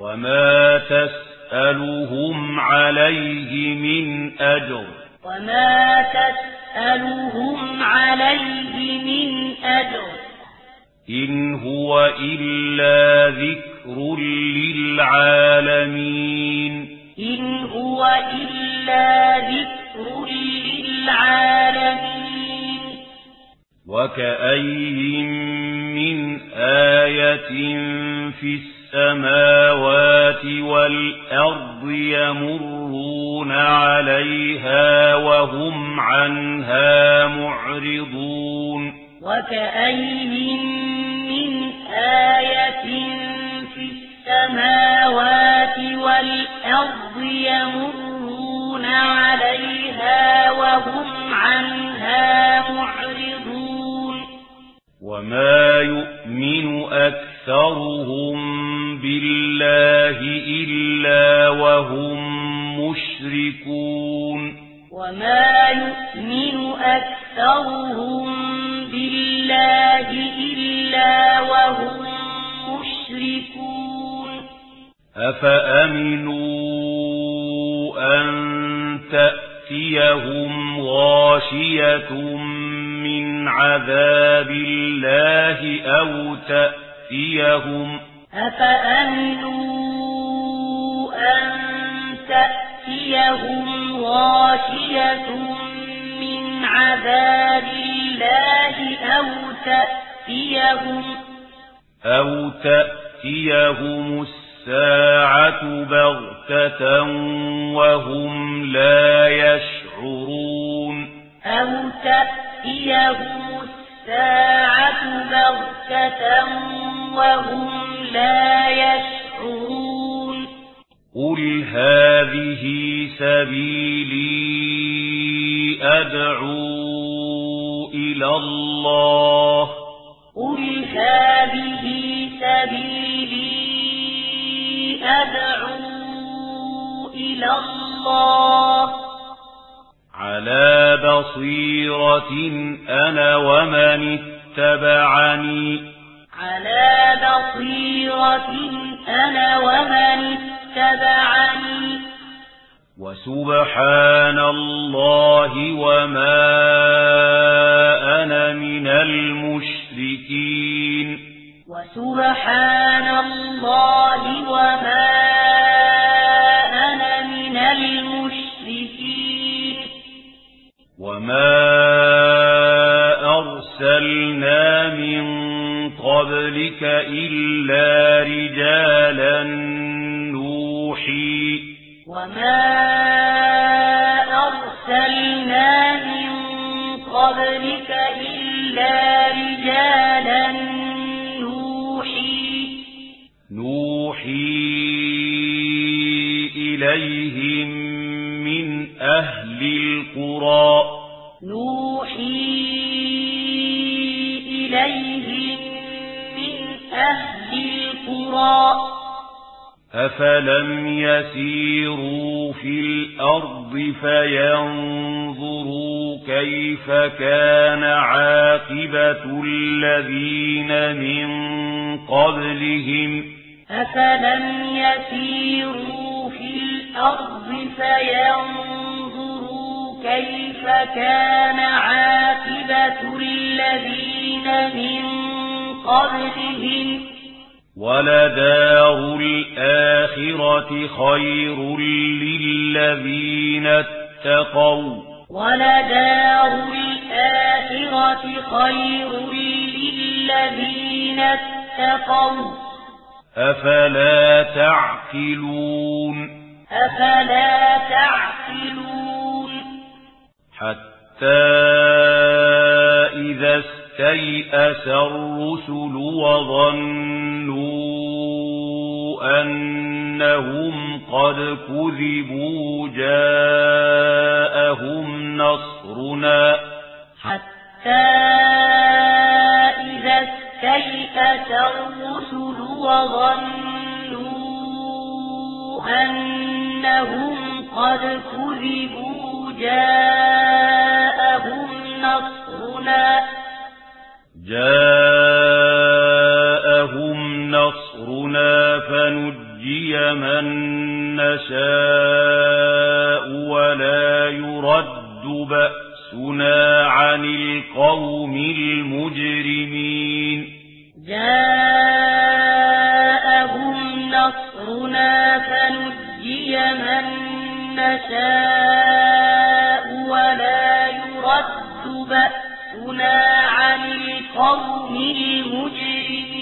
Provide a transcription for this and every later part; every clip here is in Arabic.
وما تسألهم عليه من أجر وما تسألهم عليه من أجر إن هو إلا ذكر للعالمين إن هو إلا ذكر للعالمين وكأي من آية في السماء السماوات والأرض يمرون عليها وهم عنها معرضون. وكأين من آية في السماوات والأرض يمرون عليها وهم عنها معرضون. وما يؤمن أكثره وهم مشركون. وما يؤمن أكثرهم بالله إلا وهم مشركون. أفأمنوا أن تأتيهم غاشية من عذاب الله أو تأتيهم أفأمنوا أن تأتيهم غاشية من عذاب الله أو تأتيهم أو تأتيهم الساعة بغتة وهم لا يشعرون. أو تأتيهم الساعة بغتة وهم لا يشعرون. قل هذه سبيلي أدعو إلى الله قل هذه سبيلي أدعو إلى الله على بصيرة أنا ومن اتبعني على بصيرة أنا ومن اتبعني اتبعني. وسبحان الله وما أنا من المشركين. وسبحان الله وما أنا من المشركين. وما أرسلنا من قبلك إلا رجالا يوحي. وما أرسلنا من قبلك إلا رجالا نوحي. نوحي إليهم من أهل القرى. نوحي إليهم من أهل القرى. أَفَلَمْ يَسِيرُوا فِي الْأَرْضِ فَيَنْظُرُوا كَيْفَ كَانَ عَاقِبَةُ الَّذِينَ مِنْ قَبْلِهِمْ أَفَلَمْ يَسِيرُوا فِي الْأَرْضِ فَيَنْظُرُوا كَيْفَ كَانَ عَاقِبَةُ الَّذِينَ مِنْ قَبْلِهِمْ ولدار الآخرة خير للذين اتقوا ولدار الآخرة خير للذين اتقوا أفلا تعقلون أفلا تعقلون حتى إذا استيأس الرسل وظنوا أنهم قد كذبوا جاءهم نصرنا حتى إذا استيأت الرسل وظنوا أنهم قد كذبوا جاءهم نصرنا جاءهم نجي مَن نَّشَاءُ وَلَا يُرَدُّ بَأْسُنَا عَنِ الْقَوْمِ الْمُجْرِمِينَ. جَاءَهُمْ نَصْرُنَا فَنُجِّيَ مَن نَّشَاءُ وَلَا يُرَدُّ بَأْسُنَا عَنِ الْقَوْمِ الْمُجْرِمِينَ.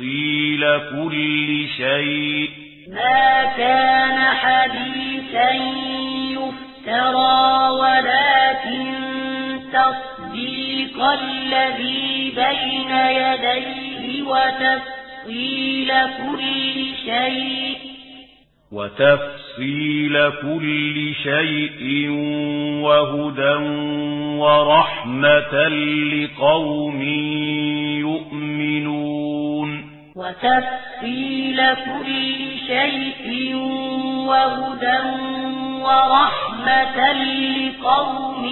تفصيل كل شيء ما كان حديثا يفترى ولكن تصديق الذي بين يديه وتفصيل كل شيء وتفصيل كل شيء وهدى ورحمة لقوم يؤمنون وتفصيل كل شيء وهدى ورحمة لقوم